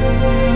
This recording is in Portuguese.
Música